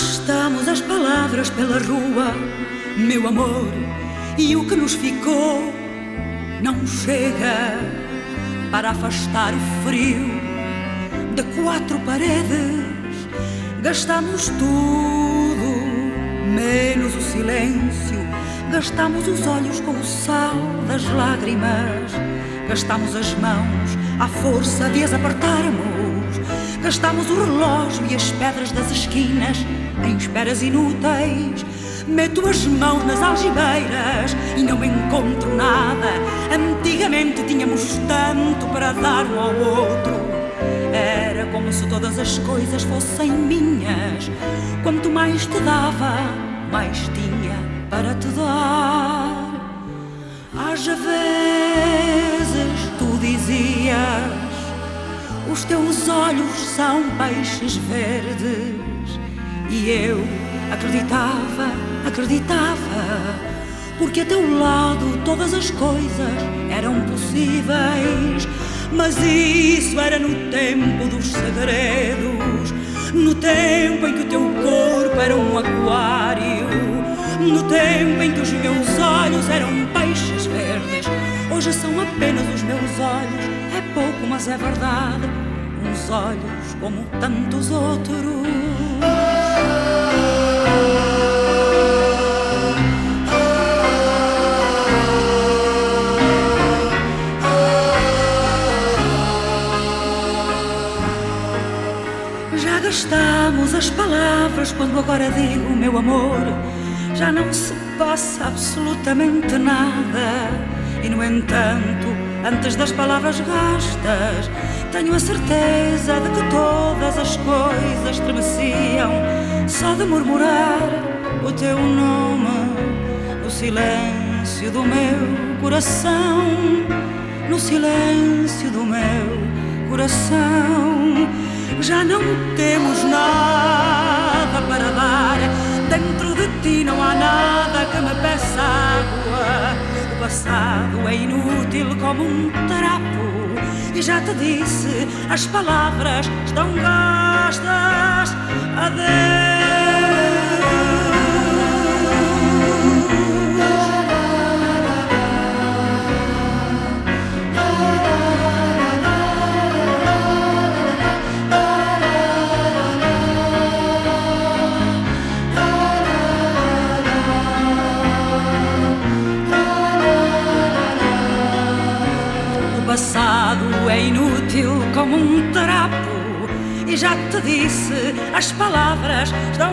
Gastamos as palavras pela rua, meu amor, e o que nos ficou não chega para afastar o frio de quatro paredes. Gastamos tudo, menos o silêncio. Gastamos os olhos com o sal das lágrimas. Gastamos as mãos à força de as apertarmos. Gastamos o relógio e as pedras das esquinas em esperas inúteis. Meto as mãos nas algibeiras e não encontro nada. Antigamente tínhamos tanto para dar um ao outro. Era como se todas as coisas fossem minhas. Quanto mais te dava, mais tinha para te dar. Haja vezes tu dizias os teus olhos são peixes verdes. E eu acreditava, acreditava, porque a teu lado todas as coisas eram possíveis. Mas isso era no tempo dos segredos, no tempo em que o teu corpo era um aquário, no tempo em que os meus olhos eram peixes verdes. Hoje são apenas os meus olhos, é pouco, mas é verdade uns olhos como tantos outros. Já gastamos as palavras quando agora digo meu amor. Já não se passa absolutamente nada. E no entanto, antes das palavras gastas, tenho a certeza de que todas as coisas estremeciam só de murmurar o teu nome no silêncio do meu coração, no silêncio do meu coração. Já não temos nada para dar, dentro de ti não há nada que me peça passado é inútil como um trapo e já te disse, as palavras estão gastas. Adeus. É inútil como um trapo. E já te disse, as palavras estão